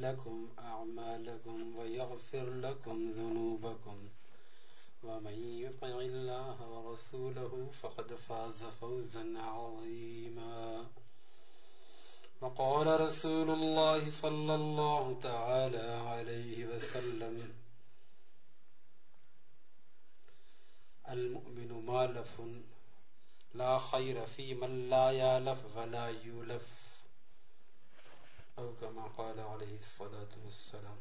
لكم أعمالكم ويغفر لكم ذنوبكم. ومن يطع الله ورسوله فقد فاز فوزا عظيما. وقال رسول الله صلى الله تعالى عليه وسلم المؤمن مالف لا خير في من لا يالف ولا يولف. أو كما قال عليه الصلاة والسلام.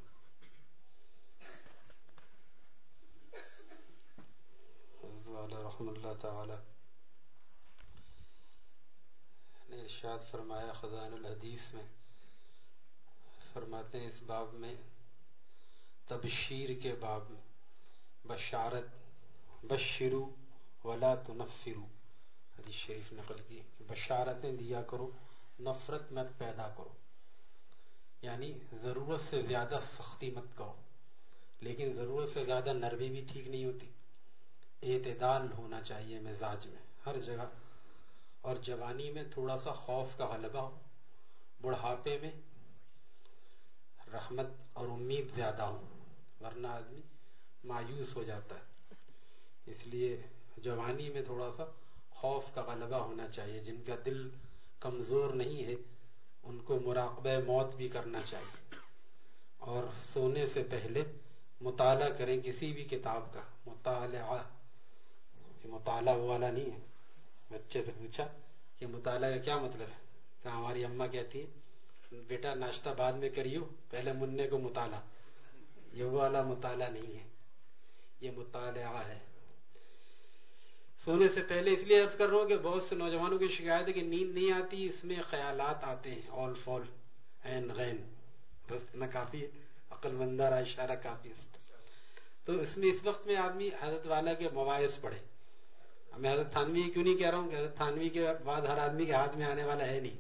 رحم اللہ تعالی. نے ارشاد فرمایا خزان الحدیث میں، فرماتے ہیں اس باب میں، تبشیر کے باب میں، بشارت، بشرو ولا تنفرو. حدیث شریف نقل کی، بشارتیں دیا کرو، نفرت مت پیدا کرو. یعنی ضرورت سے زیادہ سختی مت کرو۔ لیکن ضرورت سے زیادہ نرمی بھی ٹھیک نہیں ہوتی۔ اعتدال ہونا چاہیے مزاج میں، ہر جگہ۔ اور جوانی میں تھوڑا سا خوف کا غلبہ ہو، بڑھاپے میں رحمت اور امید زیادہ ہو، ورنہ آدمی مایوس ہو جاتا ہے۔ اس لیے جوانی میں تھوڑا سا خوف کا غلبہ ہونا چاہیے۔ جن کا دل کمزور نہیں ہے ان کو مراقبہ موت بھی کرنا چاہیے۔ اور سونے سے پہلے مطالعہ کریں کسی بھی کتاب کا۔ مطالعہ۔ مطالعہ والا نہیں ہے۔ بچے سے پوچھا کہ مطالعہ کا کیا مطلب ہے؟ کہ ہماری اما کہتی ہے، بیٹا ناشتہ بعد میں کریو، پہلے مننے کو مطالعہ۔ یہ والا مطالعہ نہیں ہے۔ یہ مطالعہ ہے۔ سونے سے پہلے اس لیے عرض کر رہا ہوں کہ بہت سے نوجوانوں کی شکایت ہے کہ نیند نہیں آتی، اس میں خیالات آتے ہیں آل فال این غین بس نہ کافی ہے عقل مندہ اشارہ کافی تو اس میں اس وقت میں آدمی حضرت والا کے مواعث پڑھے۔ میں حضرت تھانوی کیوں نہیں کہہ رہا ہوں کہ حضرت تھانوی کے بعد ہر آدمی کے ہاتھ میں آنے والا ہے نہیں۔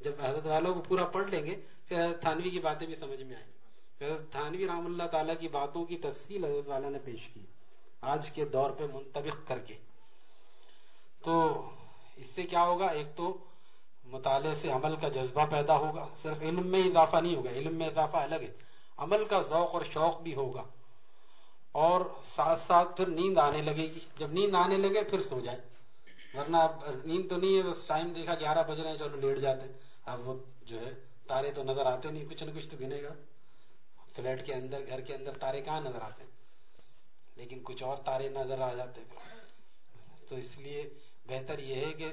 جب حضرت والوں کو پورا پڑھ لیں گے، پھر حضرت تھانوی کی باتیں بھی سمجھ میں آئیں۔ گی حضرت تھانوی رحم اللہ تعالیٰ کی باتوں کی تفصیل حضرت والا نے پیش کی۔ آج کے دور پہ منتبق کر کے۔ تو اس سے کیا ہوگا؟ ایک تو مطالعے سے عمل کا جذبہ پیدا ہوگا، صرف علم میں اضافہ نہیں ہوگا، علم میں اضافہ الگ ہے، عمل کا ذوق اور شوق بھی ہوگا، اور ساتھ ساتھ پھر نیند آنے لگے گی۔ جب نیند آنے لگے پھر سو جائے، ورنہ نیند تو نہیں ہے، بس ٹائم دیکھا، گیارہ بج رہے ہیں، چلو لیٹ جاتے اب وہ جو ہے، تارے تو نظر آتے نہیں، کچھ نہ کچھ تو گنے گا۔ فلیٹ کے اندر، گھر کے اندر تارے کہاں نظر آتے لیکن کچھ اور تارے نظر آ جاتے تو اس لیے بہتر یہ ہے کہ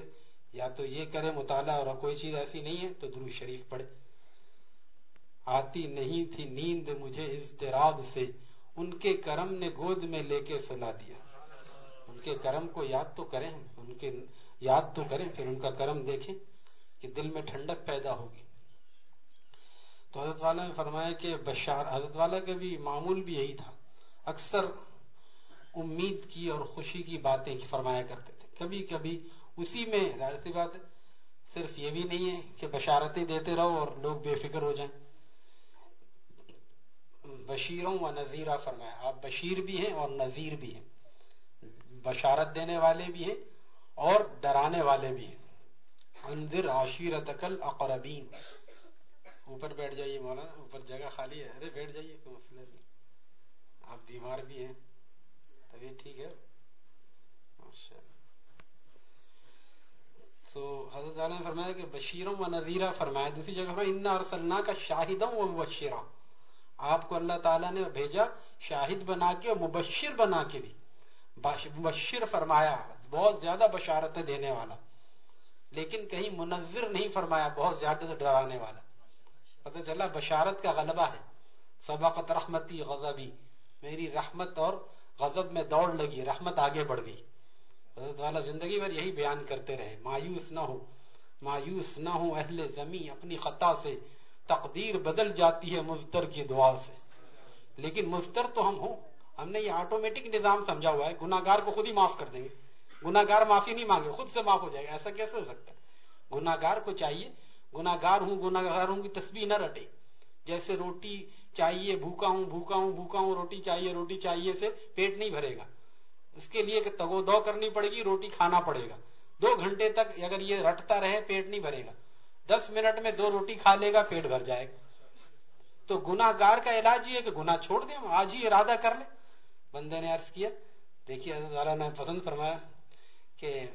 یا تو یہ کرے مطالعہ اور کوئی چیز ایسی نہیں ہے تو درو شریف پڑھے۔ آتی نہیں تھی نیند مجھے اضطراب سے، ان کے کرم نے گود میں لے کے سلا دیا۔ ان کے کرم کو یاد تو کریں ان کے یاد تو کریں، پھر ان کا کرم دیکھیں کہ دل میں ٹھنڈک پیدا ہوگی۔ تو حضرت والا نے فرمایا کہ بشار، حضرت والا کا بھی معمول بھی یہی تھا۔ اکثر امید کی اور خوشی کی باتیں فرمایا کرتے۔ کبھی کبھی اسی میں ظاہر سی بات ہے۔ صرف یہ بھی نہیں ہے کہ بشارتیں دیتے رہو اور لوگ بے فکر ہو جائیں۔ بشیروں و نذیرہ فرمایا۔ آپ بشیر بھی ہیں اور نذیر بھی ہیں۔ بشارت دینے والے بھی ہیں اور ڈرانے والے بھی ہیں۔ انذر عشیرتک الاقربین۔ اوپر بیٹھ جائیے مولانا، اوپر جگہ خالی ہے۔ ارے بیٹھ جائیے، کوئی مسئلہ نہیں۔ آپ بیمار بھی ہیں طبیعت ٹھیک ہے۔ تو حضرت نے فرمایا کہ بشیروں و نذیرہ فرمایا۔ دوسری جگہ فرمایا، انا ارسلنا کا شاہدوں و مبشرہ آپ کو اللہ تعالیٰ نے بھیجا شاہد بنا کے اور مبشر بنا کے بھی۔ مبشر فرمایا، بہت زیادہ بشارتیں دینے والا۔ لیکن کہیں منظر نہیں فرمایا، بہت زیادہ ڈرانے والا۔ پتہ چلا، بشارت کا غلبہ ہے۔ سبقت رحمتی غضبی۔ میری رحمت اور غضب میں دوڑ لگی، رحمت آگے بڑھ گئی۔ حضرت والا زندگی بھر یہی بیان کرتے رہے، مایوس نہ ہو، مایوس نہ ہو اہل زمین اپنی خطا سے تقدیر بدل جاتی ہے مزدر کی دعا سے۔ لیکن مزدر تو ہم ہوں، ہم نے یہ آٹومیٹک نظام سمجھا ہوا ہے گناگار کو خود ہی معاف کر دیں گے۔ گناگار معافی نہیں مانگے، خود سے معاف ہو جائے گا، ایسا کیسے ہو سکتا ہے؟ گناگار کو چاہیے گناگار ہوں گناگار ہوں کی تسبیح نہ رٹے۔ جیسے روٹی چاہیے، بھوکا ہوں بھوکا ہوں بھوکا ہوں، روٹی چاہیے روٹی چاہیے سے پیٹ نہیں بھرے گا۔ اس کے لیے کہ تگو دو کرنی پڑے گی، روٹی کھانا پڑے گا۔ دو گھنٹے تک اگر یہ رٹتا رہے، پیٹ نہیں بھرے گا۔ دس منٹ میں دو روٹی کھا لے گا، پیٹ بھر جائے گا۔ تو گناہ گار کا علاج یہ کہ گناہ چھوڑ دیں، آج ہی ارادہ کر لیں۔ بندے نے عرض کیا، دیکھیے نے پسند فرمایا کہ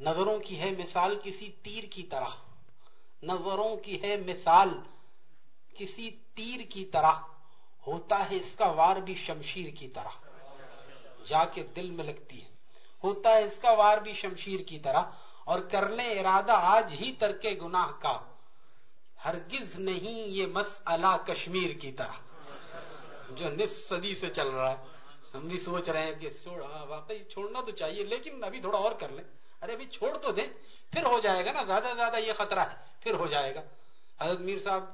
نظروں کی ہے مثال کسی تیر کی طرح۔ نظروں کی ہے مثال کسی تیر کی طرح۔ ہوتا ہے اس کا وار بھی شمشیر کی طرح۔ جا کے دل میں لگتی ہے۔ ہوتا ہے اس کا وار بھی شمشیر کی طرح، اور کر لیں ارادہ آج ہی ترک گناہ کا۔ ہرگز نہیں یہ مسئلہ کشمیر کی طرح۔ جو نصف صدی سے چل رہا ہے، ہم بھی سوچ رہے ہیں کہ واقعی چھوڑنا تو چاہیے، لیکن ابھی تھوڑا اور کر لیں۔ ارے ابھی چھوڑ تو دیں، پھر ہو جائے گا نا، زیادہ سے زیادہ یہ خطرہ ہے، پھر ہو جائے گا۔ حضرت میر صاحب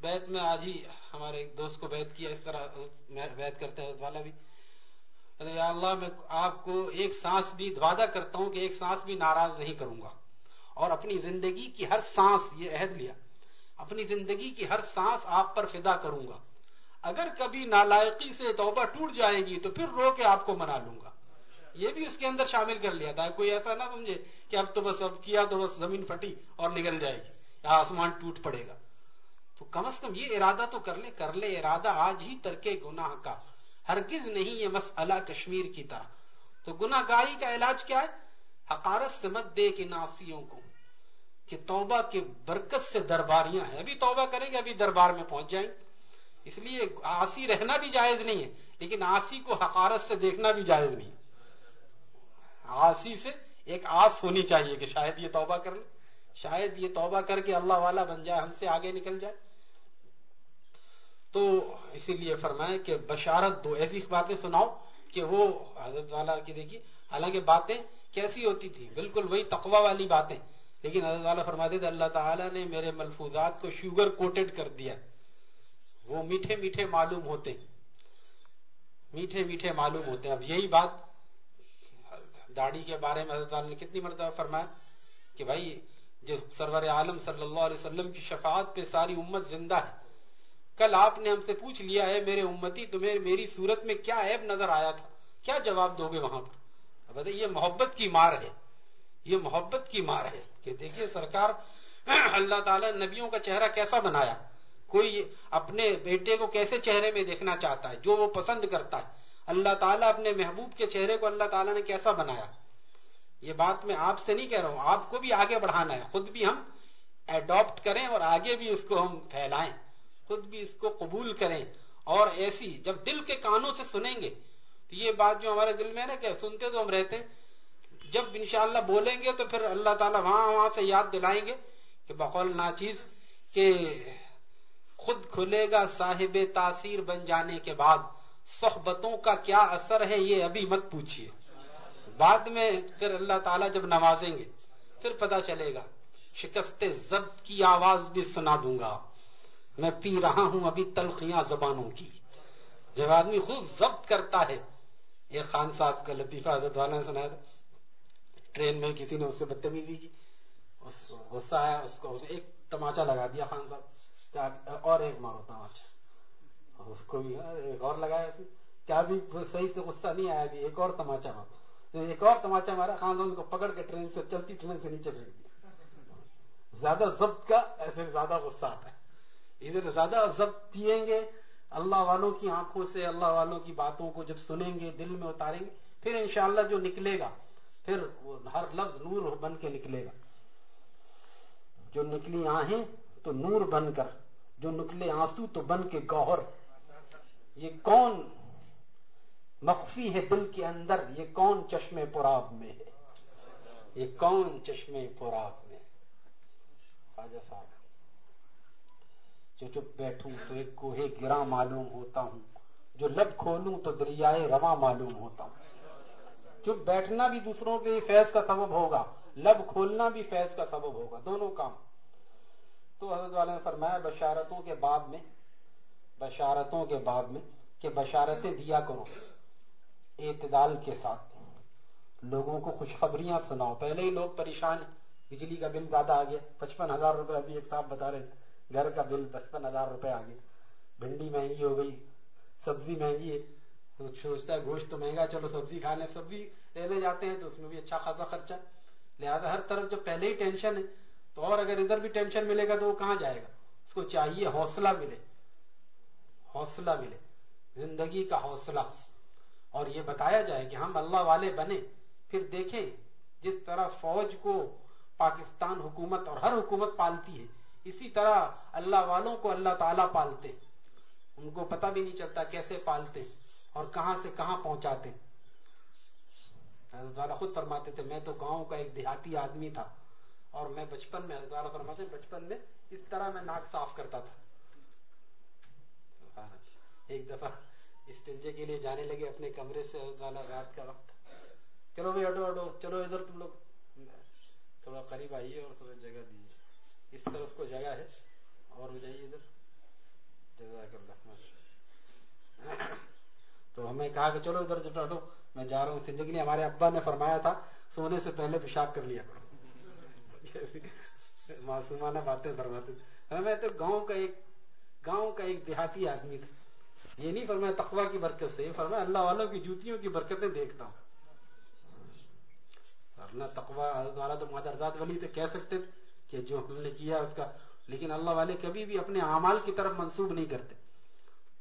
بیت میں آج ہی ہمارے ایک دوست کو بیت کیا، اس طرح بیت کرتے ہیں والا بھی۔ یا اللہ میں آپ کو ایک سانس بھی وعدہ کرتا ہوں کہ ایک سانس بھی ناراض نہیں کروں گا۔ اور اپنی زندگی کی ہر سانس یہ عہد لیا۔ اپنی زندگی کی ہر سانس آپ پر فدا کروں گا۔ اگر کبھی نالائقی سے توبہ ٹوٹ جائے گی تو پھر رو کے آپ کو منا لوں گا۔ یہ بھی اس کے اندر شامل کر لیا۔ تھا کوئی ایسا نہ سمجھے کہ اب تو بس اب کیا تو بس زمین پھٹی اور نکل جائے گی۔ یا آسمان ٹوٹ پڑے گا۔ تو کم از کم یہ ارادہ تو کر لے کر لے ارادہ آج ہی ترک گناہ کا۔ ہرگز نہیں یہ مسئلہ کشمیر کی طرح۔ تو گناہ گاری کا علاج کیا ہے؟ حقارت سے مت دے کے ناسیوں کو، کہ توبہ کے برکت سے درباریاں ہیں۔ ابھی توبہ کریں گے، ابھی دربار میں پہنچ جائیں۔ اس لیے آسی رہنا بھی جائز نہیں ہے، لیکن آسی کو حقارت سے دیکھنا بھی جائز نہیں ہے۔ آسی سے ایک آس ہونی چاہیے کہ شاید یہ توبہ کر لے، شاید یہ توبہ کر کے اللہ والا بن جائے، ہم سے آگے نکل جائے۔ تو اسی لیے فرمائے کہ بشارت دو ایسی باتیں سناؤ کہ وہ حضرت والا کی دیکھیے حالانکہ باتیں کیسی ہوتی تھی بالکل وہی تقوا والی باتیں۔ لیکن حضرت والا فرماتے تھے، اللہ تعالیٰ نے میرے ملفوظات کو شوگر کوٹڈ کر دیا۔ وہ میٹھے میٹھے معلوم ہوتے میٹھے میٹھے معلوم ہوتے ہیں۔ اب یہی بات داڑھی کے بارے میں حضرت والا نے کتنی مرتبہ فرمایا کہ بھائی جو سرور عالم صلی اللہ علیہ وسلم کی شفاعت پہ ساری امت زندہ ہے۔ کل آپ نے ہم سے پوچھ لیا ہے، میرے امتی، تمہیں میری صورت میں کیا عیب نظر آیا تھا؟ کیا جواب دو گے وہاں پر؟ یہ محبت کی مار ہے۔ یہ محبت کی مار ہے کہ دیکھیے سرکار، اللہ تعالی نبیوں کا چہرہ کیسا بنایا۔ کوئی اپنے بیٹے کو کیسے چہرے میں دیکھنا چاہتا ہے؟ جو وہ پسند کرتا ہے۔ اللہ تعالیٰ اپنے محبوب کے چہرے کو اللہ تعالیٰ نے کیسا بنایا؟ یہ بات میں آپ سے نہیں کہہ رہا ہوں، آپ کو بھی آگے بڑھانا ہے۔ خود بھی ہم اڈاپٹ کریں اور آگے بھی اس کو ہم پھیلائیں۔ خود بھی اس کو قبول کریں اور ایسی جب دل کے کانوں سے سنیں گے، تو یہ بات جو ہمارے دل میں نا کہ سنتے تو ہم رہتے جب انشاءاللہ بولیں گے تو پھر اللہ تعالیٰ وہاں وہاں سے یاد دلائیں گے کہ بقول ناچیز کہ خود کھلے گا صاحب تاثیر بن جانے کے بعد۔ صحبتوں کا کیا اثر ہے یہ ابھی مت پوچھیے بعد میں پھر اللہ تعالیٰ جب نوازیں گے، پھر پتا چلے گا، شکست ضبط کی آواز بھی سنا دوں گا۔ میں پی رہا ہوں ابھی تلخیاں زبانوں کی۔ جب آدمی خوب ضبط کرتا ہے ایک خان صاحب کا لطیفہ حضرت والا نے سنایا تھا۔ ٹرین میں کسی نے اس سے بدتمیزی کی۔ غصہ آیا، اس کو ایک تماچا لگا دیا خان صاحب۔ اور ایک مارو تماچا۔ اس کو بھی ایک اور لگایا کیا بھی صحیح سے غصہ نہیں آیا بھی ایک اور تماچا مارا ایک اور تماچا مارا، خان صاحب کو پکڑ کے ٹرین سے، چلتی ٹرین سے نیچے پھینک دیا۔ زیادہ ضبط کا ایسے زیادہ غصہ آتا ہے۔ ادھر زیادہ ضبط پیئیں گے، اللہ والوں کی آنکھوں سے، اللہ والوں کی باتوں کو جب سنیں گے، دل میں اتاریں گے، پھر انشاءاللہ جو نکلے گا، پھر وہ ہر لفظ نور بن کے نکلے گا۔ جو نکلی آہیں تو نور بن کر، جو نکلے آنسو تو بن کے گوہر۔ یہ کون مخفی ہے دل کے اندر؟ یہ کون چشمے پراب میں ہے؟ یہ کون چشمے پراب میں خواجہ صاحب۔ جو چپ بیٹھوں تو ایک کوہے گرا معلوم ہوتا ہوں، جو لب کھولوں تو دریائے رواں معلوم ہوتا ہوں۔ چپ بیٹھنا بھی دوسروں کے فیض کا سبب ہوگا، لب کھولنا بھی فیض کا سبب ہوگا، دونوں کام۔ تو حضرت والے نے فرمایا، بشارتوں کے بعد میں، بشارتوں کے بعد میں کہ بشارتیں دیا کرو اعتدال کے ساتھ۔ لوگوں کو خوشخبریاں سناؤ۔ پہلے ہی لوگ پریشان بجلی کا بل زیادہ آ گیا، پچپن ہزار روپے ابھی ایک صاحب بتا رہے تھے گھر کا بل پچپن ہزار روپے آ گیا بھنڈی مہنگی ہو گئی، سبزی مہنگی ہے۔ سوچتا ہے گوشت تو مہنگا، چلو سبزی کھانے سبزی لینے جاتے ہیں تو اس میں بھی اچھا خاصا خرچہ۔ لہٰذا ہر طرف جو پہلے ہی ٹینشن ہے، تو اور اگر ادھر بھی ٹینشن ملے گا تو وہ کہاں جائے گا؟ اس کو چاہیے حوصلہ ملے۔ حوصلہ ملے۔ زندگی کا حوصلہ۔ اور یہ بتایا جائے کہ ہم اللہ والے بنے پھر دیکھیں جس طرح فوج کو پاکستان حکومت اور ہر حکومت پالتی ہے۔ اسی طرح اللہ والوں کو اللہ تعالیٰ پالتے ان کو پتہ بھی نہیں چلتا کیسے پالتے اور کہاں سے کہاں پہنچاتے خود فرماتے تھے، میں تو گاؤں کا ایک دیہاتی آدمی تھا اور میں بچپن میں فرماتے بچپن میں اس طرح میں ناک صاف کرتا تھا۔ ایک دفعہ استنجے کے لیے جانے لگے اپنے کمرے سے رات کا وقت۔ چلو بھائی اڈو اڈو چلو ادھر تم لوگ۔ تھوڑا قریب آئیے اور تھوڑا جگہ دیجیے۔ اس طرف کو جگہ ہے۔ اور ہو جائیے ادھر۔ جزاک اللہ تو ہمیں کہا کہ چلو ادھر اڈو میں جا رہا ہوں زندگی نے ہمارے ابا نے فرمایا تھا، سونے سے پہلے پیشاب کر لیا معصومانہ باتیں فرماتے میں تو گاؤں کا ایک گاؤں کا ایک دیہاتی آدمی تھا۔ یہ نہیں فرمایا تقوا کی برکت سے فرمایا اللہ والوں کی جوتیوں کی برکتیں دیکھتا ہوں۔ ورنہ تقوا والا تو مادرزاد ولی تو کہہ سکتے تھے۔ کہ جو ہم نے کیا اس کا، لیکن اللہ والے کبھی بھی اپنے اعمال کی طرف منسوب نہیں کرتے۔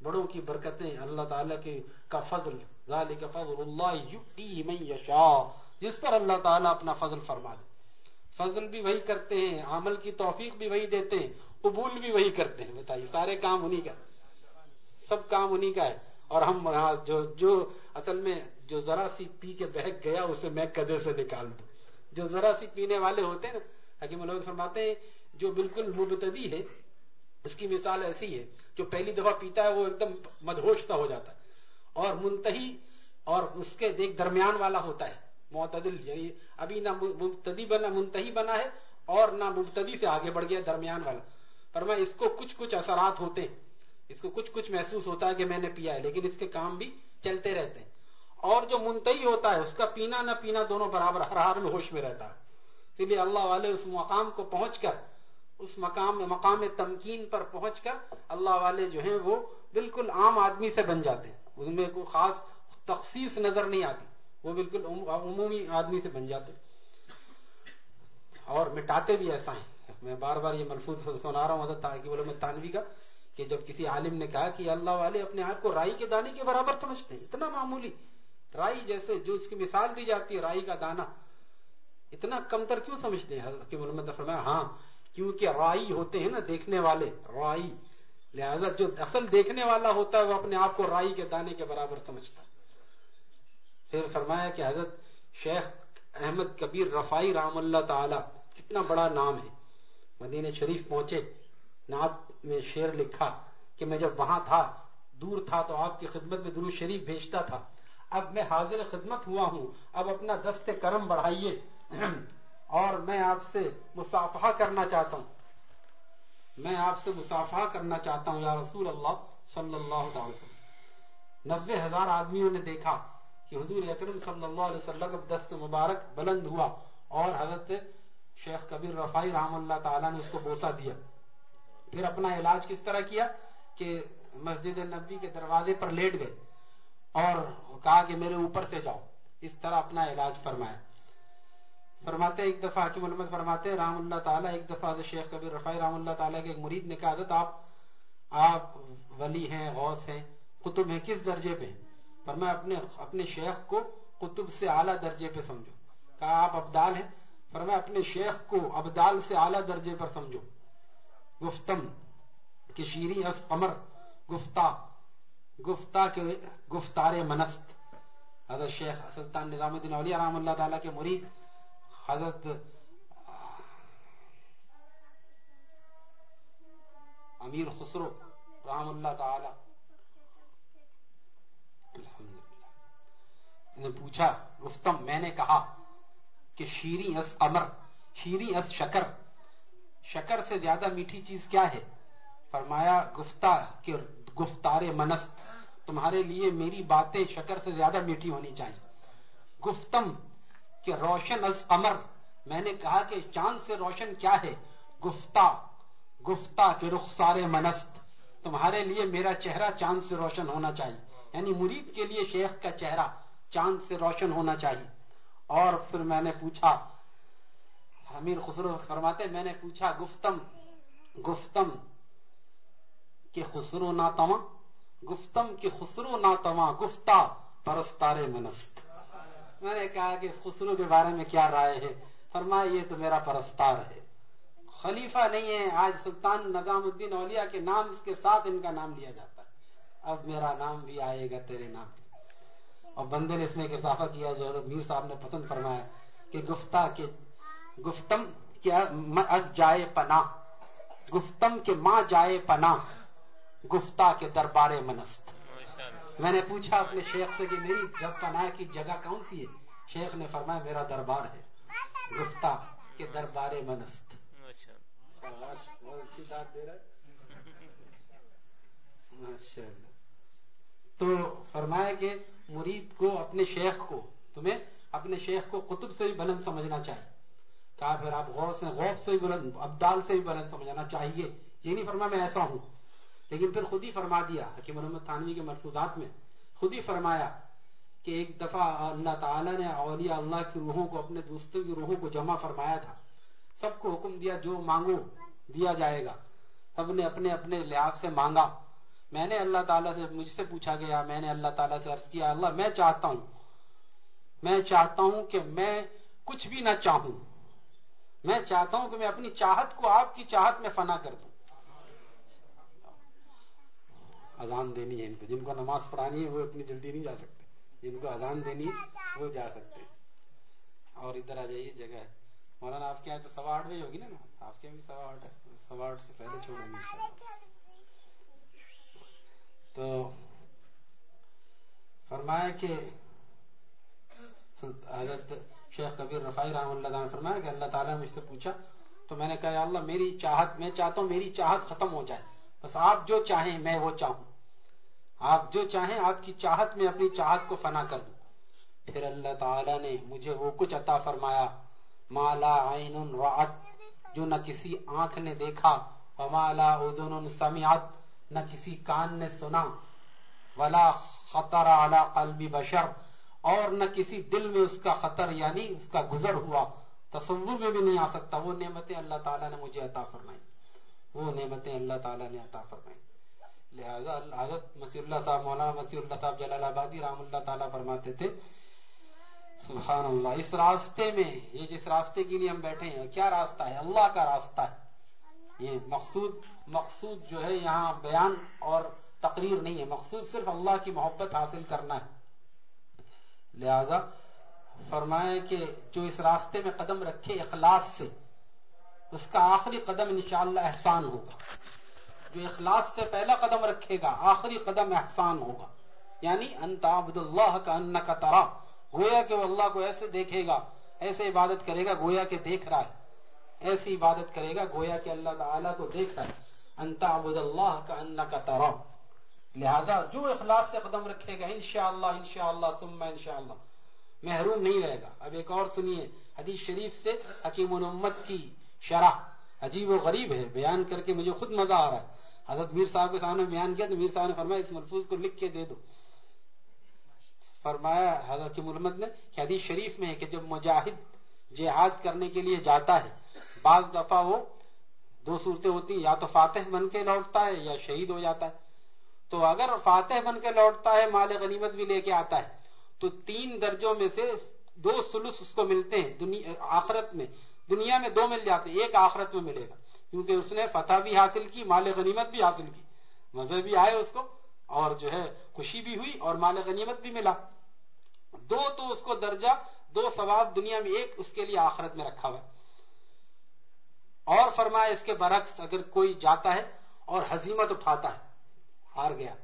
بڑوں کی برکتیں اللہ تعالیٰ کے کا فضل، ذالک فضل اللہ یؤتی من یشاء، جس پر اللہ تعالیٰ اپنا فضل فرما دے۔ فضل بھی وہی کرتے ہیں، عمل کی توفیق بھی وہی دیتے ہیں، قبول بھی وہی کرتے ہیں۔ بتائیے، سارے کام انہی کا سب کام انہی کا ہے۔ اور ہم جو جو اصل میں جو ذرا سی پی کے بہک گیا، اسے میں کدے سے نکال دوں۔ جو ذرا سی پینے والے ہوتے ہیں نا حکیم لوگ فرماتے ہیں، جو بالکل مبتدی ہے، اس کی مثال ایسی ہے، جو پہلی دفعہ پیتا ہے، وہ ایک دم مدہوش سا ہو جاتا ہے۔ اور منتحی اور اس کے دیکھ درمیان والا ہوتا ہے، معتدل یعنی ابھی نہ مبتدی بنا منتحی بنا ہے، اور نہ مبتدی سے آگے بڑھ گیا، درمیان والا۔ پر میں اس کو کچھ کچھ اثرات ہوتے ہیں۔ اس کو کچھ کچھ محسوس ہوتا ہے کہ میں نے پیا ہے، لیکن اس کے کام بھی چلتے رہتے ہیں۔ اور جو منتحی ہوتا ہے، اس کا پینا نہ پینا دونوں برابر، ہر ہار میں ہوش میں رہتا ہے۔ اسی لیے اللہ والے اس مقام کو پہنچ کر، اس مقام مقام تمکین پر پہنچ کر اللہ والے جو ہیں وہ بالکل عام آدمی سے بن جاتے ہیں۔ ان میں کوئی خاص تخصیص نظر نہیں آتی، وہ بالکل عمومی آدمی سے بن جاتے اور مٹاتے بھی ایسا ہیں۔ میں بار بار یہ ملفوظ سنا رہا ہوں، حضرت بولے میں تانوی کا، کہ جب کسی عالم نے کہا کہ اللہ والے اپنے آپ کو رائی کے دانے کے برابر سمجھتے ہیں، اتنا معمولی۔ رائی جیسے، جو اس کی مثال دی جاتی ہے، رائی کا دانا اتنا کمتر کیوں سمجھتے ہیں؟ حضرت فرمایا ہاں کیونکہ رائی ہوتے ہیں نا دیکھنے والے، رائی۔ لہذا جو اصل دیکھنے والا ہوتا ہے، وہ اپنے آپ کو رائی کے دانے کے برابر سمجھتا۔ پھر فرمایا کہ حضرت شیخ احمد کبیر رفائی رحم اللہ تعالی، کتنا بڑا نام ہے۔ مدینہ شریف پہنچے، نعت میں شیر لکھا کہ میں جب وہاں تھا، دور تھا تو آپ کی خدمت میں درو شریف بھیجتا تھا۔ اب میں حاضر خدمت ہوا ہوں، اب اپنا دست کرم بڑھائیے۔ اور میں آپ سے مسافہ کرنا چاہتا ہوں۔ میں آپ سے مسافہ کرنا چاہتا ہوں یا رسول اللہ صلی اللہ علیہ وسلم۔ نبے ہزار آدمیوں نے دیکھا کہ حضور اکرم صلی اللہ علیہ وسلم کا دست مبارک بلند ہوا اور حضرت شیخ کبیر رفائی رحم اللہ تعالیٰ نے اس کو بوسا دیا۔ پھر اپنا علاج کس طرح کیا کہ مسجد نبی کے دروازے پر لیٹ گئے اور کہا کہ میرے اوپر سے جاؤ۔ اس طرح اپنا علاج فرمایا۔ فرماتے ایک دفعہ حکیم محمد فرماتے رحم اللہ تعالیٰ، ایک دفعہ شیخ کبیر رفائی رحم اللہ تعالیٰ کے ایک مرید نے کہا، حضرت آپ آپ ولی ہیں، غوث ہیں، قطب ہیں، کس درجے پہ پر میں اپنے اپنے شیخ کو قطب سے اعلیٰ درجے پہ سمجھو۔ کہا، آپ ابدال ہیں؟ پر میں اپنے شیخ کو ابدال سے اعلیٰ درجے پر سمجھو۔ گفتم کہ شیری اس قمر گفتہ گفتہ کے، گفتار منست۔ حضرت شیخ سلطان نظام الدین اولیاء رحم اللہ تعالیٰ کے مرید حضرت امیر خسرو رحم اللہ تعالی نے پوچھا، گفتم، میں نے کہا کہ شیری اس امر شیری اس شکر شکر سے زیادہ میٹھی چیز کیا ہے؟ فرمایا گفتہ کہ گفتار منست تمہارے لیے میری باتیں شکر سے زیادہ میٹھی ہونی چاہیے۔ گفتم کہ روشن از امر میں نے کہا کہ چاند سے روشن کیا ہے؟ گفتہ گفتہ کہ رخسار منست۔ تمہارے لیے میرا چہرہ چاند سے روشن ہونا چاہیے۔ یعنی مرید کے لیے شیخ کا چہرہ چاند سے روشن ہونا چاہیے۔ اور پھر میں نے پوچھا، امیر خسرو فرماتے میں نے پوچھا، گفتم گفتم کہ خسرو نہ تما گفتم کہ خسرو نہ تما گفتہ پرستارے منست۔ میں نے کہا کہ اس خسرو کے بارے میں کیا رائے ہے؟ فرمایا، یہ تو میرا پرستار ہے۔ خلیفہ نہیں ہے، آج سلطان نظام الدین اولیاء کے نام اس کے ساتھ ان کا نام لیا جاتا ہے۔ اب میرا نام بھی آئے گا تیرے نام اور بندے نے اس میں ایک اضافہ کیا، جو میر صاحب نے پسند فرمایا کہ گفتہ کے، گفتم کیا از جائے پناہ۔ گفتم کے ماں جائے پناہ۔ گفتہ کے دربار منست۔ میں نے پوچھا اپنے شیخ سے کہ میری جب پناہ کی جگہ کون سی ہے؟ شیخ نے فرمایا میرا دربار ہے گفتہ کے دربار منست۔ تو فرمایا کہ مرید کو اپنے شیخ کو تمہیں اپنے شیخ کو قطب سے بھی بلند سمجھنا چاہیے۔ کہا پھر آپ غور سے سے بھی بلند ابدال سے بھی بلند سمجھنا چاہیے۔ یہ نہیں فرمایا میں ایسا ہوں۔ لیکن پھر خود ہی فرما دیا، حکیم محمد تھانوی کے مرفوظات میں، خود ہی فرمایا کہ ایک دفعہ اللہ تعالیٰ نے اولیاء اللہ کی روحوں کو، اپنے دوستوں کی روحوں کو جمع فرمایا تھا۔ سب کو حکم دیا، جو مانگو، دیا جائے گا۔ سب نے اپنے اپنے لحاظ سے مانگا۔ میں نے اللہ تعالیٰ سے، مجھ سے پوچھا گیا میں نے اللہ تعالیٰ سے عرض کیا، اللہ میں چاہتا ہوں۔ میں چاہتا ہوں کہ میں کچھ بھی نہ چاہوں۔ میں چاہتا ہوں کہ میں اپنی چاہت کو آپ کی چاہت میں فنا کر دوں۔ اذان دینی ہے ان کو۔ جن کو نماز پڑھانی ہے وہ اتنی جلدی نہیں جا سکتے۔ جن کو اذان دینی ہے وہ جا سکتے اور ادھر آ جائیے، جگہ ہے۔ مولانا، آپ کے یہاں تو سوا آٹھ بجے ہوگی نا؟ آپ کے بھی سوا آٹھ ہے۔ سوا آٹھ سے پہلے چھوڑیں گے تو فرمایا کہ حضرت شیخ کبیر رفائی رحم اللہ نے فرمایا کہ اللہ تعالیٰ نے مجھ سے پوچھا، تو میں نے کہا اللہ، میری چاہت، میں چاہتا ہوں میری چاہت ختم ہو جائے۔ بس آپ جو چاہیں، میں وہ چاہوں۔ آپ جو چاہیں، آپ کی چاہت میں اپنی چاہت کو فنا کر دوں پھر اللہ تعالیٰ نے مجھے وہ کچھ عطا فرمایا مالا عین رعت جو نہ کسی آنکھ نے دیکھا ومالا اذن سمعت، نہ کسی کان نے سنا، ولا خطر علی قلب بشر، اور نہ کسی دل میں اس کا خطر یعنی اس کا گزر ہوا، تصور میں بھی نہیں آ سکتا۔ وہ نعمتیں اللہ تعالیٰ نے مجھے عطا فرمائی۔ وہ نعمتیں اللہ تعالیٰ نے عطا فرمائی۔ لہذا حضرت مسیح اللہ صاحب، مولانا مسیح اللہ صاحب جلال آبادی رحم اللہ تعالیٰ فرماتے تھے، سبحان اللہ، اس راستے میں، یہ جس راستے کے لیے ہم بیٹھے ہیں، کیا راستہ ہے؟ اللہ کا راستہ ہے۔ یہ مقصود مقصود جو ہے، یہاں بیان اور تقریر نہیں ہے۔ مقصود صرف اللہ کی محبت حاصل کرنا ہے۔ لہذا فرمائے کہ جو اس راستے میں قدم رکھے اخلاص سے، اس کا آخری قدم انشاءاللہ احسان ہوگا۔ جو اخلاص سے پہلا قدم رکھے گا، آخری قدم احسان ہوگا۔ یعنی انت عبد اللہ کا ان کا ترا، گویا کہ وہ اللہ کو ایسے دیکھے گا، ایسے عبادت کرے گا، گویا کہ دیکھ رہا ہے۔ ایسی عبادت کرے گا، گویا کہ اللہ تعالیٰ کو دیکھ رہا ہے۔ انت عبد اللہ کا ان کا ترا۔ لہذا جو اخلاص سے قدم رکھے گا، انشاءاللہ انشاءاللہ، ثم انشاءاللہ، محروم نہیں رہے گا۔ اب ایک اور سنیے حدیث شریف سے حکیم الامت کی شرح۔ عجیب و غریب ہے، بیان کر کے مجھے خود مزہ آ رہا ہے۔ حضرت میر صاحب کے سامنے بیان کیا تو میر صاحب نے فرمایا، اس ملفوظ کو لکھ کے دے دو۔ فرمایا حضرت کی ملمت نے کہ حدیث شریف میں ہے کہ جب مجاہد جہاد کرنے کے لیے جاتا ہے، بعض دفعہ وہ دو صورتیں ہوتی ہیں، یا تو فاتح بن کے لوٹتا ہے یا شہید ہو جاتا ہے۔ تو اگر فاتح بن کے لوٹتا ہے، مال غنیمت بھی لے کے آتا ہے، تو تین درجوں میں سے دو سلس اس کو ملتے ہیں۔ آخرت میں، دنیا میں دو مل جاتے ہیں، ایک آخرت میں ملے گا۔ کیونکہ اس نے فتح بھی حاصل کی، مال غنیمت بھی حاصل کی۔ مزے بھی آئے اس کو اور جو ہے خوشی بھی ہوئی اور مال غنیمت بھی ملا۔ دو تو اس کو درجہ، دو ثواب دنیا میں، ایک اس کے لیے آخرت میں رکھا ہوا اور فرمایا اس کے برعکس اگر کوئی جاتا ہے اور حزیمت اٹھاتا ہے، ہار گیا،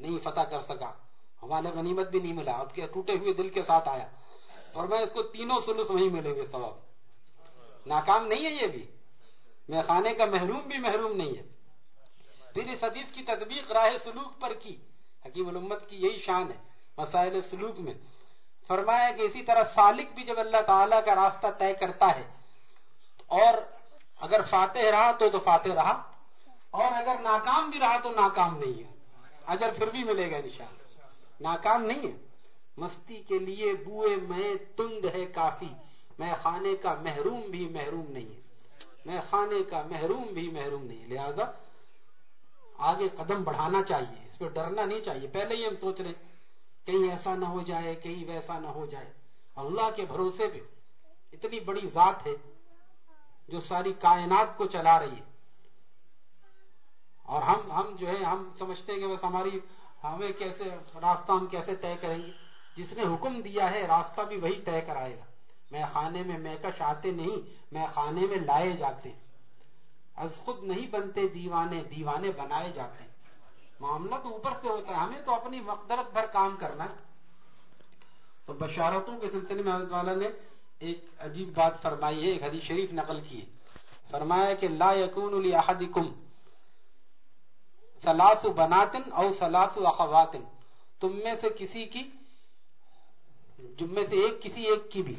نہیں فتح کر سکا ہمارے غنیمت بھی نہیں ملا، اب کے ٹوٹے ہوئے دل کے ساتھ آیا۔ اور میں اس کو تینوں سلوس وہیں ملیں گے ثواب۔ ناکام نہیں ہے یہ بھی۔ میں خانے کا محروم بھی محروم نہیں ہے۔ پھر اس حدیث کی تدبیق راہ سلوک پر کی۔ حکیم الامت کی یہی شان ہے مسائل سلوک میں۔ فرمایا کہ اسی طرح سالک بھی جب اللہ تعالیٰ کا راستہ طے کرتا ہے اور اگر فاتح رہا تو تو فاتح رہا، اور اگر ناکام بھی رہا تو ناکام نہیں ہے۔ اجر پھر بھی ملے گا انشاءاللہ ناکام نہیں ہے۔ مستی کے لیے بوئے میں تند ہے کافی۔ میں خانے کا محروم بھی محروم نہیں ہے۔ میں خانے کا محروم بھی محروم نہیں لہذا آگے قدم بڑھانا چاہیے، اس پہ ڈرنا نہیں چاہیے۔ پہلے ہی ہم سوچ رہے کہیں ایسا نہ ہو جائے، کہیں ویسا نہ ہو جائے۔ اللہ کے بھروسے پہ اتنی بڑی ذات ہے جو ساری کائنات کو چلا رہی ہے۔ اور ہم ہم جو ہے، ہم سمجھتے ہیں کہ بس ہماری، ہمیں کیسے راستہ ہم کیسے طے کریں گے۔ جس نے حکم دیا ہے، راستہ بھی وہی طے کرائے گا۔ میں خانے میں میکش آتے نہیں، میں خانے میں لائے جاتے از خود نہیں بنتے دیوانے دیوانے بنائے جاتے معاملہ تو اوپر سے ہوتا ہے، ہمیں تو اپنی مقدرت بھر کام کرنا ہے۔ تو بشارتوں کے سلسلے میں حضرت والا نے ایک عجیب بات فرمائی ہے، ایک حدیث شریف نقل کی ہے۔ فرمایا کہ لا یکون لاحدکم سلاس بناتن او سلاس اخواتن تم میں سے کسی کی جن میں سے ایک، کسی ایک کی بھی۔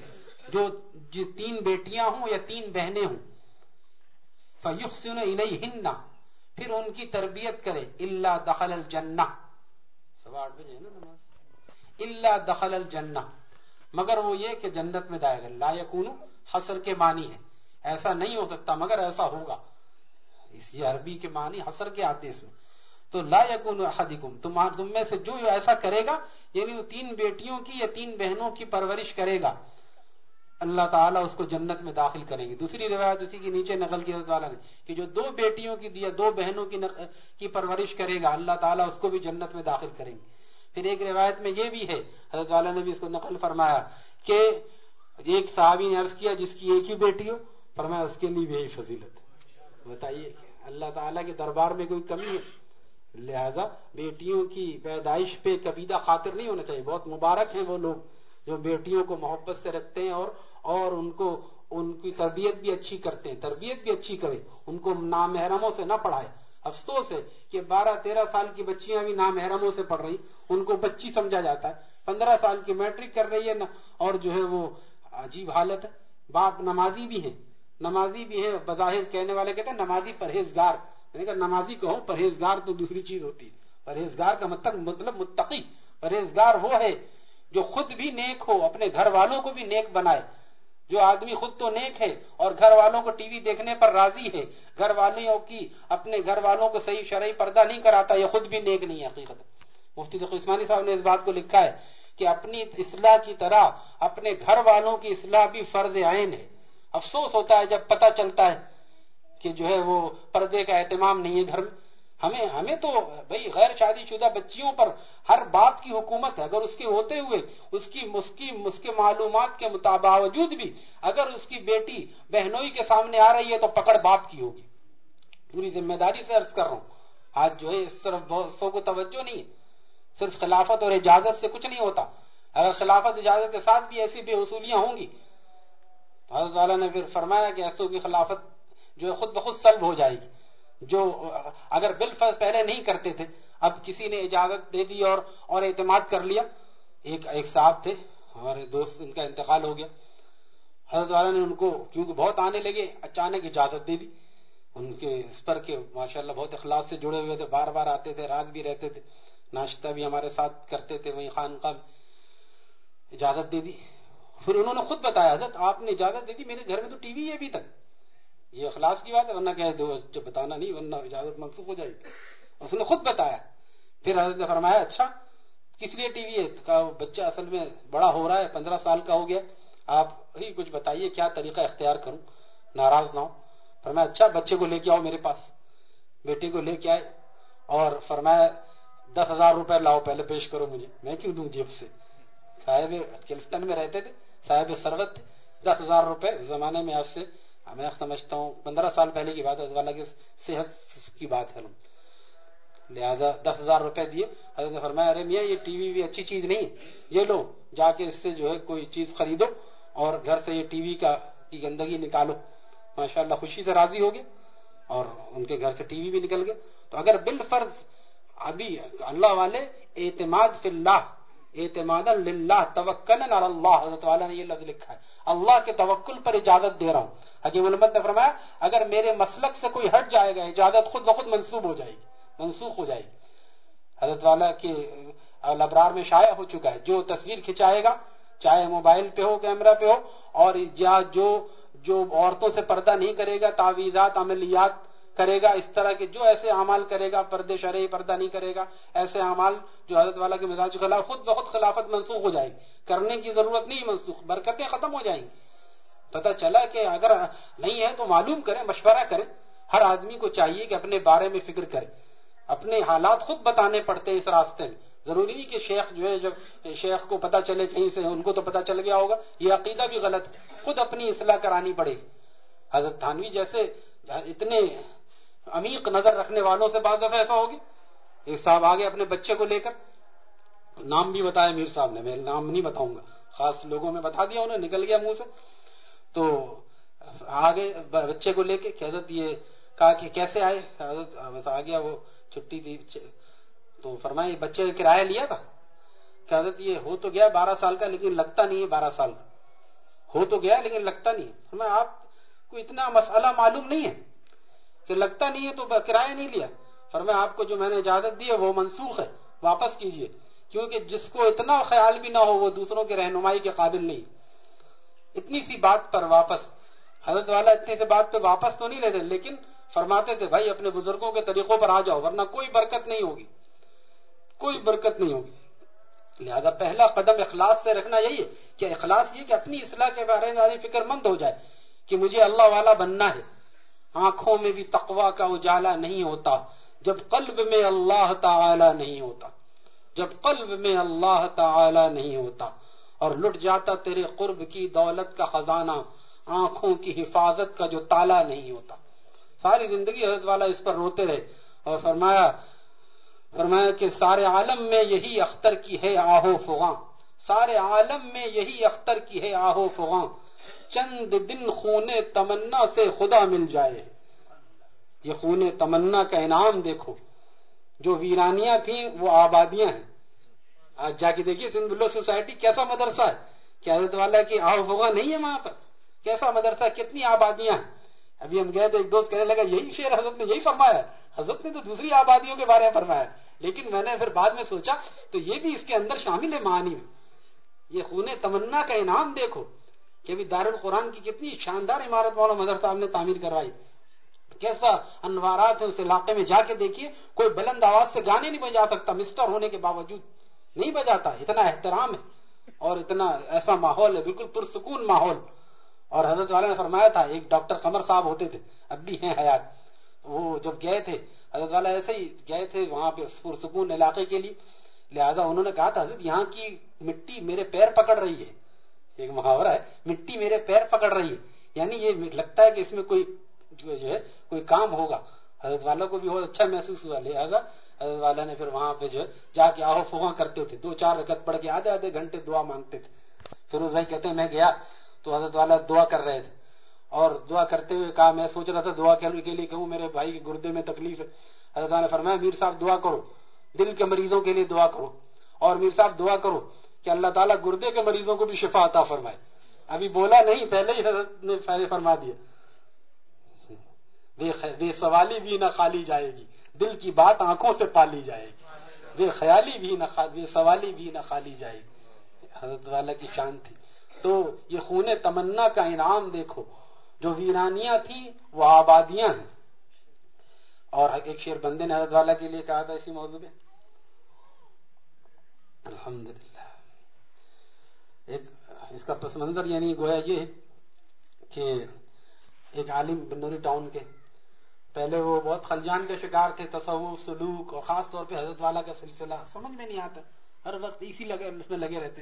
جو جی تین بیٹیاں ہوں یا تین بہنیں ہوں فیحسن الیہن پھر ان کی تربیت کرے اللہ دخل الجنہ سوا آٹھ بجے نا نماز؟ اللہ دخل الجنہ مگر وہ یہ کہ جنت میں دائے گا۔ لا یکون حسر کے معنی ہے۔ ایسا نہیں ہو سکتا، مگر ایسا ہوگا۔ اس عربی کے معنی حسر کے آتے اس میں۔ تو لا یکون احدکم تم تم میں سے جو ایسا کرے گا یعنی وہ تین بیٹیوں کی یا تین بہنوں کی پرورش کرے گا۔ اللہ تعالیٰ اس کو جنت میں داخل کریں گے۔ دوسری روایت اسی کی نیچے نقل کی حضرت والا نے کہ جو دو بیٹیوں کی یا دو بہنوں کی کی پرورش کرے گا، اللہ تعالیٰ اس کو بھی جنت میں داخل کریں گے۔ پھر ایک روایت میں یہ بھی ہے، حضرت والا نے بھی اس کو نقل فرمایا کہ ایک صحابی نے عرض کیا جس کی ایک ہی بیٹی ہو فرمایا اس کے لیے بھی یہی فضیلت۔ بتائیے اللہ تعالیٰ کے دربار میں کوئی کمی ہے؟ لہذا بیٹیوں کی پیدائش پہ کبیدہ خاطر نہیں ہونا چاہیے۔ بہت مبارک ہیں وہ لوگ۔ جو بیٹیوں کو محبت سے رکھتے ہیں اور اور ان کو، ان کی تربیت بھی اچھی کرتے ہیں، تربیت بھی اچھی کرے ان کو نامحرموں سے نہ پڑھائے افسوس ہے کہ بارہ تیرہ سال کی بچیاں بھی نامحرموں سے پڑھ رہی ان کو بچی سمجھا جاتا ہے۔ پندرہ سال کی میٹرک کر رہی ہے اور جو ہے وہ عجیب حالت ہے۔ باپ نمازی بھی ہیں، نمازی بھی ہے بظاہر کہنے والے کہتے ہیں نمازی پرہیزگار۔ کہ نمازی کہو پرہیزگار تو دوسری چیز ہوتی ہے۔ پرہیزگار کا مطلب مطلب متقی، پرہیزگار وہ ہے جو خود بھی نیک ہو، اپنے گھر والوں کو بھی نیک بنائے۔ جو آدمی خود تو نیک ہے اور گھر والوں کو ٹی وی دیکھنے پر راضی ہے، گھر والوں کی اپنے گھر والوں کو صحیح شرعی پردہ نہیں کراتا، یہ خود بھی نیک نہیں ہے حقیقت مفتی عثمانی صاحب نے اس بات کو لکھا ہے کہ اپنی اصلاح کی طرح اپنے گھر والوں کی اصلاح بھی فرض عین ہے۔ افسوس ہوتا ہے جب پتہ چلتا ہے کہ جو ہے وہ پردے کا اہتمام نہیں ہے گھر میں۔ ہمیں ہمیں تو بھائی غیر شادی شدہ بچیوں پر ہر باپ کی حکومت ہے۔ اگر اس کے ہوتے ہوئے، اس کی، اس کے معلومات کے باوجود بھی اگر اس کی بیٹی بہنوئی کے سامنے آ رہی ہے تو پکڑ باپ کی ہوگی۔ پوری ذمہ داری سے عرض کر رہا ہوں۔ آج جو ہے، اس طرف سو کو توجہ نہیں ہے۔ صرف خلافت اور اجازت سے کچھ نہیں ہوتا۔ اگر خلافت، اجازت کے ساتھ بھی ایسی بے اصولیاں ہوں گی، تو حضرت نے پھر فرمایا کہ ایسو کی خلافت جو خود بخود سلب ہو جائے گی۔ جو اگر بل فرض پہلے نہیں کرتے تھے، اب کسی نے اجازت دے دی اور اور اعتماد کر لیا۔ ایک ایک صاحب تھے، ہمارے دوست، ان کا انتقال ہو گیا۔ حضرت والا نے ان کو، کیونکہ بہت آنے لگے، اچانک اجازت دے دی۔ ان کے، اس پر کے ماشاء اللہ بہت اخلاص سے جڑے ہوئے تھے، بار بار آتے تھے رات بھی رہتے تھے۔ ناشتہ بھی ہمارے ساتھ کرتے تھے، وہیں خان کا اجازت دے دی۔ پھر انہوں نے خود بتایا، حضرت آپ نے اجازت دے دی، میرے گھر میں تو ٹی وی ہے ابھی تک۔ یہ اخلاص کی بات ہے، ورنہ کہہ دو جب بتانا نہیں، ورنہ اجازت منسوخ ہو جائے گی۔ اس نے خود بتایا۔ پھر حضرت نے فرمایا اچھا کس لیے ٹی وی ہے؟ بچہ اصل میں بڑا ہو رہا ہے، پندرہ سال کا ہو گیا۔ آپ ہی کچھ بتائیے، کیا طریقہ اختیار کروں؟ ناراض نہ ہو فرمایا اچھا بچے کو لے کے آؤ میرے پاس۔ بیٹے کو لے کے آئے اور فرمایا، دس ہزار روپے لاؤ، پہلے پیش کرو مجھے۔ میں کیوں دوں جیب سے؟ صاحب کلفٹن میں رہتے تھے، صاحب سربت دس ہزار روپے زمانے میں آپ سے ہاں، میں سمجھتا ہوں، پندرہ سال پہلے کی بات ہے کی صحت کی بات ہے۔ لہذا دس ہزار روپے دیے۔ حضرت نے فرمایا، ارے میاں، یہ ٹی وی بھی اچھی چیز نہیں۔ یہ لو، جا کے اس سے جو ہے کوئی چیز خریدو اور گھر سے یہ ٹی وی کا کی گندگی نکالو۔ ماشاء اللہ خوشی سے راضی ہو گئے اور ان کے گھر سے ٹی وی بھی نکل گئے۔ تو اگر بال فرض ابھی اللہ والے اعتماد فی اللہ اعتماد للہ توکل اللہ، حضرت والا نے یہ لفظ لکھا ہے۔ اللہ کے توکل پر اجازت دے رہا ہوں۔ حکیم المد نے فرمایا، اگر میرے مسلک سے کوئی ہٹ جائے گا، اجازت خود بخود منسوب ہو جائے گی، منسوخ ہو جائے گی۔ حضرت والا کے لبرار میں شائع ہو چکا ہے، جو تصویر کھچائے گا، چاہے موبائل پہ ہو، کیمرہ پہ ہو، اور یا جو جو عورتوں سے پردہ نہیں کرے گا، تعویذات، عملیات کرے گا، اس طرح کے جو ایسے اعمال کرے گا، پردے شرعی پردہ نہیں کرے گا، ایسے اعمال جو حضرت والا کے مزاج کے خلاف خود بخود خلافت منسوخ ہو جائے گی کرنے کی ضرورت نہیں منسوخ، برکتیں ختم ہو جائیں۔ گی پتا چلا کہ اگر نہیں ہے تو معلوم کریں، مشورہ کریں۔ ہر آدمی کو چاہیے کہ اپنے بارے میں فکر کرے، اپنے حالات خود بتانے پڑتے ہیں اس راستے میں۔ ضروری نہیں کہ شیخ جو ہے، جب شیخ کو پتا چلے کہیں سے، ان کو تو پتا چل گیا ہوگا، یہ عقیدہ بھی غلط ہے۔ خود اپنی اصلاح کرانی پڑے۔ گی حضرت تھانوی جیسے اتنے عمیق نظر رکھنے والوں سے بعض دفعہ ایسا ہوگی۔ ایک صاحب آگے اپنے بچے کو لے کر، نام بھی بتایا میر صاحب نے، میں نام نہیں بتاؤں گا۔ خاص لوگوں میں بتا دیا انہیں نکل گیا منہ سے۔ تو آگے بچے کو لے کے حضرت یہ کہا کہ کیسے آئے؟ حضرت آ گیا وہ، چھٹی تھی تو فرمائے بچے نے کرایہ لیا تھا؟ کہ حضرت یہ ہو تو گیا بارہ سال کا، لیکن لگتا نہیں ہے بارہ سال کا۔ ہو تو گیا، لیکن لگتا نہیں فرمایا، آپ کو اتنا مسئلہ معلوم نہیں ہے۔ کہ لگتا نہیں ہے تو کرایہ نہیں لیا۔ فرمایا، آپ کو جو میں نے اجازت دی ہے وہ منسوخ ہے، واپس کیجیے۔ کیونکہ جس کو اتنا خیال بھی نہ ہو، وہ دوسروں کے رہنمائی کے قابل نہیں۔ اتنی سی بات پر واپس۔ حضرت والا اتنی سی بات پہ واپس تو نہیں لیتے، لیکن فرماتے تھے، بھائی، اپنے بزرگوں کے طریقوں پر آ جاؤ، ورنہ کوئی برکت نہیں ہوگی۔ کوئی برکت نہیں ہوگی۔ لہذا پہلا قدم اخلاص سے رکھنا یہی ہے کہ اخلاص یہ کہ اپنی اصلاح کے بارے میں فکر مند ہو جائے کہ مجھے اللہ والا بننا ہے۔ آنکھوں میں بھی تقوا کا اجالا نہیں ہوتا، جب قلب میں اللہ تعالی نہیں ہوتا، جب قلب میں اللہ تعالی نہیں ہوتا، اور لٹ جاتا تیرے قرب کی دولت کا خزانہ، آنکھوں کی حفاظت کا جو تالا نہیں ہوتا۔ ساری زندگی حضرت والا اس پر روتے رہے اور فرمایا فرمایا کہ سارے عالم میں یہی اختر کی ہے آہو فغاں، سارے عالم میں یہی اختر کی ہے آہو فغاں۔ چند دن خون تمنا سے خدا مل جائے۔ یہ خون تمنا کا انعام دیکھو۔ جو ویرانیاں تھیں، وہ آبادیاں ہیں۔ آج جا کے دیکھیے، سندھ بلو سوسائٹی کیسا مدرسہ ہے؟ کیا حضرت والا کی آہو فغاں نہیں ہے وہاں پر۔ کیسا مدرسہ، کتنی آبادیاں ہیں۔ ابھی ہم گئے تو ایک دوست کہنے لگا، یہی شعر حضرت نے یہی فرمایا حضرت نے تو دوسری آبادیوں کے بارے میں فرمایا لیکن میں نے پھر بعد میں سوچا، تو یہ بھی اس کے اندر شامل ہے، معنی میں۔ یہ خون تمنا کا انعام دیکھو۔ کہ ابھی دار القرآن کی کتنی شاندار عمارت والا مدر صاحب نے تعمیر کروائی کیسا انوارات ہے اس علاقے میں جا کے دیکھیے، کوئی بلند آواز سے گانے نہیں بجا سکتا، مسٹر ہونے کے باوجود نہیں بجاتا، اتنا احترام ہے اور اتنا ایسا ماحول ہے، بالکل پرسکون ماحول۔ اور حضرت والا نے فرمایا تھا، ایک ڈاکٹر قمر صاحب ہوتے تھے، اب بھی ہیں حیات۔ وہ جب گئے تھے، حضرت والا ایسے ہی گئے تھے وہاں پہ پرسکون علاقے کے لیے۔ لہذا انہوں نے کہا تھا، حضرت یہاں کی مٹی میرے پیر پکڑ رہی ہے۔ ایک محاورہ ہے، مٹی میرے پیر پکڑ رہی ہے۔ یعنی یہ لگتا ہے کہ اس میں کوئی جو ہے، کوئی کام ہوگا۔ حضرت والا کو بھی بہت اچھا محسوس ہوا لہٰذا حضرت والا نے پھر وہاں پہ جو ہے، جا کے آہو فواں کرتے تھے۔ دو چار رکت پڑھ کے آدھے آدھے گھنٹے دعا مانگتے تھے۔ پھر بھائی کہتے ہیں، میں گیا تو حضرت والا دعا کر رہے تھے۔ اور دعا کرتے ہوئے کہا، میں سوچ رہا تھا دعا کے لیے کہوں، میرے بھائی کے گردے میں تکلیف ہے۔ حضرت والا نے فرمایا، میر صاحب دعا کرو، دل کے مریضوں کے لیے دعا کرو۔ اور میر صاحب دعا کرو۔ کہ اللہ تعالیٰ گردے کے مریضوں کو بھی شفا عطا فرمائے۔ ابھی بولا نہیں، پہلے ہی حضرت نے فیض فرما دیا۔ بے سوالی بھی نہ خالی جائے گی، دل کی بات آنکھوں سے پالی جائے گی۔ بے خیالی بھی نہ بے سوالی بھی نہ خالی جائے گی۔ حضرت والا کی شان تھی۔ تو یہ خون تمنا کا انعام دیکھو۔ جو ویرانیاں تھیں، وہ آبادیاں ہیں۔ اور ایک شیر بندے نے حضرت والا کے لیے کہا تھا اسی موضوع میں الحمد ایک اس کا پس منظر یعنی گویا یہ کہ ایک عالم بنوری ٹاؤن کے پہلے وہ بہت خلجان کے شکار تھے، تصوف، سلوک اور خاص طور پہ حضرت والا کا سلسلہ، سمجھ میں نہیں آتا۔ ہر وقت اسی لگے، اس میں لگے رہتے۔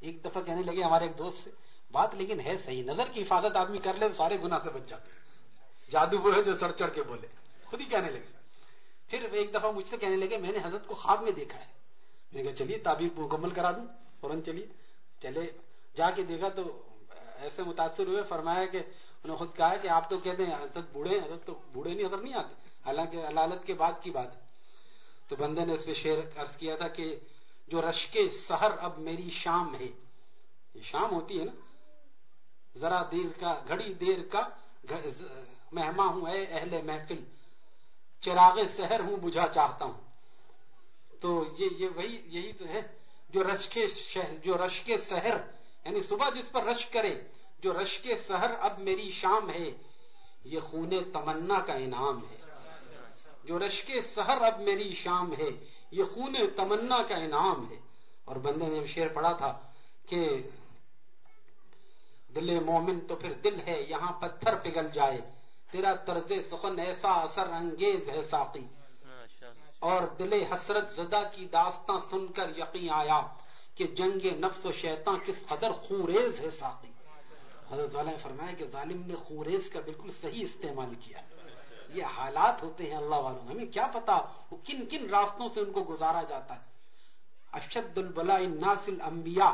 ایک دفعہ کہنے لگے ہمارے ایک دوست سے، بات لیکن ہے صحیح، نظر کی حفاظت آدمی کر لے تو سارے گناہ سے بچ جاتے۔ جادو بولے جو سر چڑھ کے بولے۔ خود ہی کہنے لگے۔ پھر ایک دفعہ مجھ سے کہنے لگے، میں نے حضرت کو خواب میں دیکھا ہے۔ میں نے کہا، چلیے تعبیر مکمل کرا دوں، فوراً چلیے۔ چلے، جا کے دیکھا تو ایسے متاثر ہوئے، فرمایا کہ انہوں نے خود کہا کہ آپ تو کہتے ہیں حضرت بوڑھے حضرت تو بوڑھے نہیں، حضرت نہیں آتے۔ حالانکہ علالت کے بعد کی بات تو بندے نے اس پہ شعر عرض کیا تھا کہ جو رشک سحر اب میری شام ہے، یہ شام ہوتی ہے نا، ذرا دیر کا، گھڑی دیر کا مہما ہوں اے اہل محفل، چراغ سحر ہوں بجھا چاہتا ہوں۔ تو یہ یہ وہی، یہی تو ہے۔ جو رش جو رش کے سحر یعنی صبح جس پر رش کرے، جو رش کے سحر اب میری شام ہے، یہ خون تمنا کا انعام ہے۔ جو رشک سحر اب میری شام ہے، یہ خون تمنا کا انعام ہے۔ اور بندے نے شیر پڑا تھا کہ دل مومن تو پھر دل ہے، یہاں پتھر پگل جائے، تیرا طرز سخن ایسا اثر انگیز ہے ساقی۔ اور دل حسرت زدہ کی داستان سن کر یقین آیا کہ جنگ نفس و شیطان کس قدر خوریز ہے ساقی۔ حضرت والا نے فرمایا کہ ظالم نے خوریز کا بالکل صحیح استعمال کیا۔ یہ حالات ہوتے ہیں اللہ والوں ہمیں کیا پتا وہ کن کن راستوں سے ان کو گزارا جاتا ہے۔ اشد البلا الناس الانبیاء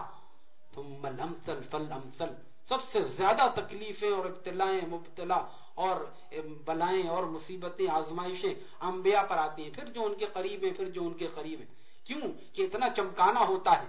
ثم الامثل فالامثل۔ سب سے زیادہ تکلیفیں اور ابتلائیں مبتلا اور بلائیں اور مصیبتیں، آزمائشیں انبیاء پر آتی ہیں۔ پھر جو ان کے قریب ہیں، پھر جو ان کے قریب ہیں۔ کیوں؟ کہ اتنا چمکانا ہوتا ہے۔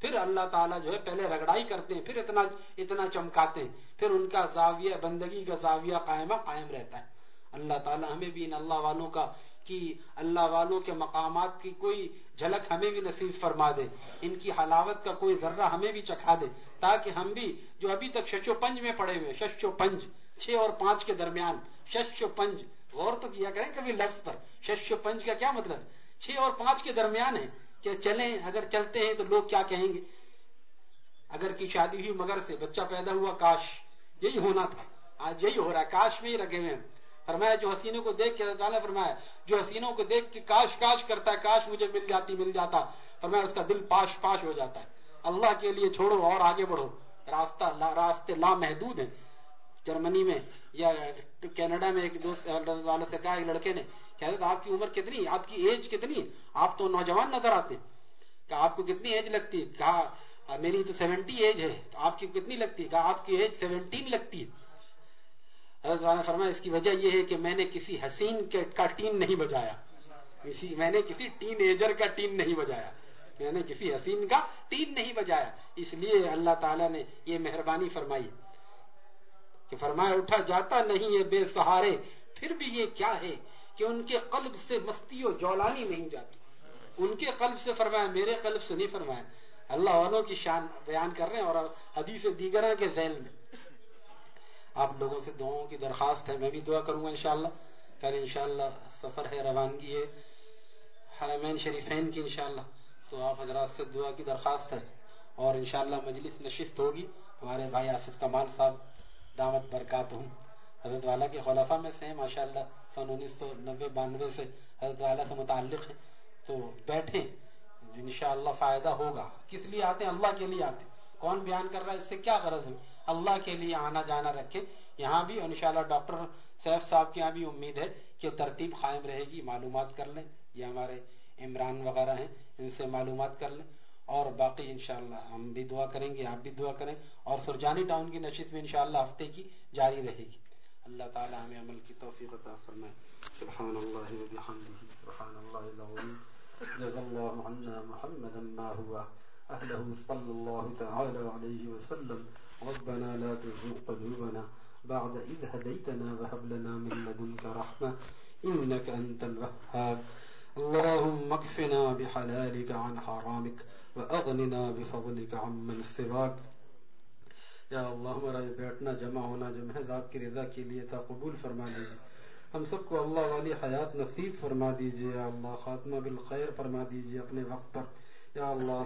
پھر اللہ تعالیٰ جو ہے پہلے رگڑائی کرتے ہیں، پھر اتنا اتنا چمکاتے ہیں۔ پھر ان کا زاویہ، بندگی کا زاویہ قائمہ قائم رہتا ہے۔ اللہ تعالیٰ ہمیں بھی ان اللہ والوں کا، کی اللہ والوں کے مقامات کی کوئی جھلک ہمیں بھی نصیب فرما دے۔ ان کی حلاوت کا کوئی ذرہ ہمیں بھی چکھا دے۔ تاکہ ہم بھی جو ابھی تک ششو پنج میں پڑے ہوئے ششو پنج چھ اور پانچ کے درمیان ششو پنج، غور تو کیا کریں کبھی لفظ پر ششو پنج کا کیا مطلب؟ چھ اور پانچ کے درمیان ہے کہ چلیں، اگر چلتے ہیں تو لوگ کیا کہیں گے؟ اگر کی شادی ہوئی مگر سے، بچہ پیدا ہوا، کاش، یہی ہونا تھا۔ آج یہی ہو رہا ہے، کاش میں ہی رکھے ہوئے ہیں۔ فرمایا، جو حسینوں کو دیکھ کے فرمایا، جو حسینوں کو دیکھ کے کاش کاش کرتا ہے، کاش مجھے مل جاتی، مل جاتا۔ فرمایا، اس کا دل پاش پاش ہو جاتا ہے۔ اللہ کے لیے چھوڑو اور آگے بڑھو۔ راستہ راستے لامحدود ہیں۔ جرمنی میں یا کینیڈا میں ایک دوست سے کہا، ایک لڑکے نے کہتے آپ کی عمر کتنی آپ کی ایج کتنی آپ تو نوجوان نظر آتے کہ آپ کو کتنی ایج لگتی ہے؟ کہا، میری تو سیونٹی ایج ہے، تو آپ کی کتنی لگتی ہے؟ کہا، آپ کی ایج سیونٹین لگتی ہے۔ حضرت فرمایا، اس کی وجہ یہ ہے کہ میں نے کسی حسین کا ٹین نہیں بجایا۔ میں نے کسی ٹین ایجر کا ٹین نہیں بجایا۔ میں نے کسی حسین کا ٹین نہیں بجایا۔ اس لیے اللہ تعالیٰ نے یہ مہربانی فرمائی۔ کہ فرمایا اٹھا جاتا نہیں ہے بے سہارے، پھر بھی یہ کیا ہے کہ ان کے قلب سے مستی و جولانی نہیں جاتی؟ ان کے قلب سے فرمایا، میرے قلب سے نہیں فرمایا۔ اللہ والوں کی شان بیان کر رہے ہیں اور حدیث دیگر کے ذیل میں۔ آپ لوگوں سے دعاؤں کی درخواست ہے، میں بھی دعا کروں گا انشاءاللہ۔ کل انشاءاللہ سفر ہے، روانگی ہے، حرمین شریفین کی انشاءاللہ۔ تو آپ حضرات سے دعا کی درخواست ہے اور انشاءاللہ مجلس نشست ہوگی۔ ہمارے بھائی آصف کمال صاحب دعوت برکات ہوں۔ حضرت والا کے خلافہ میں سے ہیں ماشاء اللہ سن انیس سو نبے بانوے سے حضرت والا سے متعلق ہیں۔ تو بیٹھیں، انشاءاللہ فائدہ ہوگا۔ کس لیے آتے ہیں؟ اللہ کے لیے آتے ہیں۔ کون بیان کر رہا ہے؟ اس سے کیا غرض ہے؟ اللہ کے لیے آنا جانا رکھے یہاں بھی انشاءاللہ ڈاکٹر سیف صاحب کی یہاں بھی امید ہے کہ ترتیب قائم رہے گی۔ معلومات کر لیں۔ یہ ہمارے عمران وغیرہ ہیں، ان سے معلومات کر لیں۔ اور باقی انشاءاللہ ہم بھی دعا کریں گے، آپ بھی دعا کریں۔ اور سرجانی ٹاؤن کی نشست میں انشاءاللہ ہفتے کی جاری رہے گی۔ اللہ تعالی ہمیں عمل کی توفیق عطا فرمائے۔ سبحان اللہ و بحمدہ سبحان اللہ العظیم۔ جزا اللہ عنا محمدا ما هو اهله صلی اللہ تعالی علیہ وسلم۔ ربنا لا تزغ قلوبنا بعد إذ هديتنا وهب لنا من لدنك رحمة إنك أنت الوهاب۔ اللهم اكفنا بحلالك عن حرامك وأغننا بفضلك عمن سواك یا اللہ، ہمارا یہ بیٹھنا جمع ہونا جو محض آپ کی رضا کے لیے تھا قبول فرما لیجیے ہم سب کو اللہ والی حیات نصیب فرما دیجیے یا اللہ، خاتمہ بالخیر فرما دیجیے اپنے وقت پر۔ یا اللہ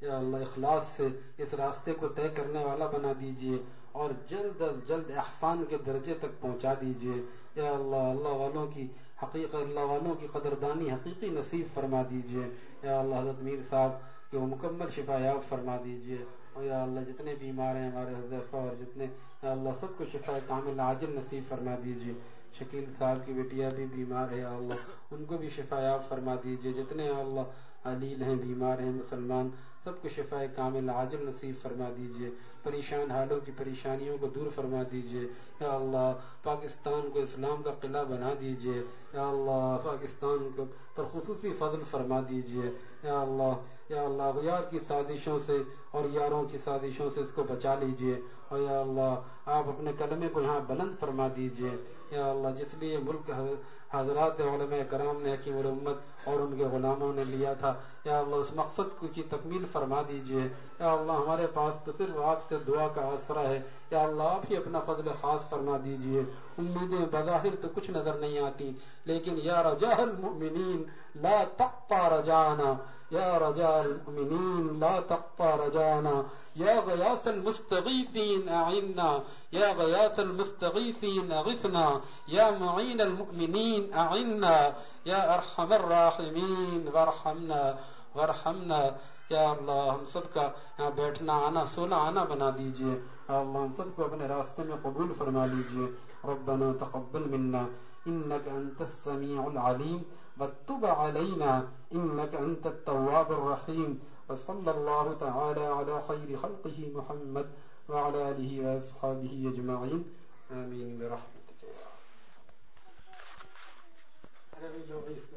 یا اللہ، اخلاص سے اس راستے کو طے کرنے والا بنا دیجیے اور جلد از جلد احسان کے درجے تک پہنچا دیجیے یا اللہ اللہ والوں کی حقیقت اللہ والوں کی قدردانی حقیقی نصیب فرما دیجیے یا اللہ حضرت میر صاحب، کہ وہ مکمل شفا یاب فرما دیجیے اور یا اللہ، جتنے بیمار ہیں ہمارے حضیفہ اور جتنے، یا اللہ، سب کو شفا کامل عاجل نصیب فرما دیجیے شکیل صاحب کی بیٹیاں بھی بیمار ہے یا اللہ، ان کو بھی شفا یاب فرما دیجیے جتنے، یا اللہ، علیل ہیں، بیمار ہیں، مسلمان سب کو شفا کامل، عاجل نصیب فرما دیجیے پریشان حالوں کی پریشانیوں کو دور فرما دیجیے یا اللہ، پاکستان کو اسلام کا قلعہ بنا دیجیے یا اللہ، پاکستان کو پر خصوصی فضل فرما دیجیے۔ یا اللہ یا اللہ یار کی سازشوں سے اور یاروں کی سازشوں سے اس کو بچا لیجیے۔ اور یا اللہ، آپ اپنے کلمے کو یہاں بلند فرما دیجیے۔ یا اللہ، جس لیے ملک حضرات علماء کرام نے حکیم الامت اور ان کے غلاموں نے لیا تھا۔ یا اللہ، اس مقصد کی تکمیل فرما دیجیے۔ یا اللہ، ہمارے پاس تو صرف آپ سے دعا کا آسرا ہے۔ یا اللہ، آپ ہی اپنا فضل خاص فرما دیجیے۔ امیدیں بظاہر تو کچھ نظر نہیں آتی، لیکن یا رجا المؤمنین لا تقطع رجانا، یا رجا المؤمنین لا تقطع رجانا، یا غیاث المستغیثین اعنا، یا غیاث المستغیثین اغثنا، یا معین المؤمنین اعنا، یا ارحم الراحمین ورحمنا ورحمنا یا اللہ ہم سب کا یہاں بیٹھنا، آنا، سونا، آنا بنا دیجیے۔ اللہ ہم سب کو اپنے راستے میں قبول فرما لیجیے۔ ربنا تقبل منا إنك أنت السميع العليم. وتب علينا إنك أنت التواب الرحيم. وصلى الله تعالى على خير خلقه محمد وعلى آله وأصحابه أجمعين. آمين برحمتك. يا رب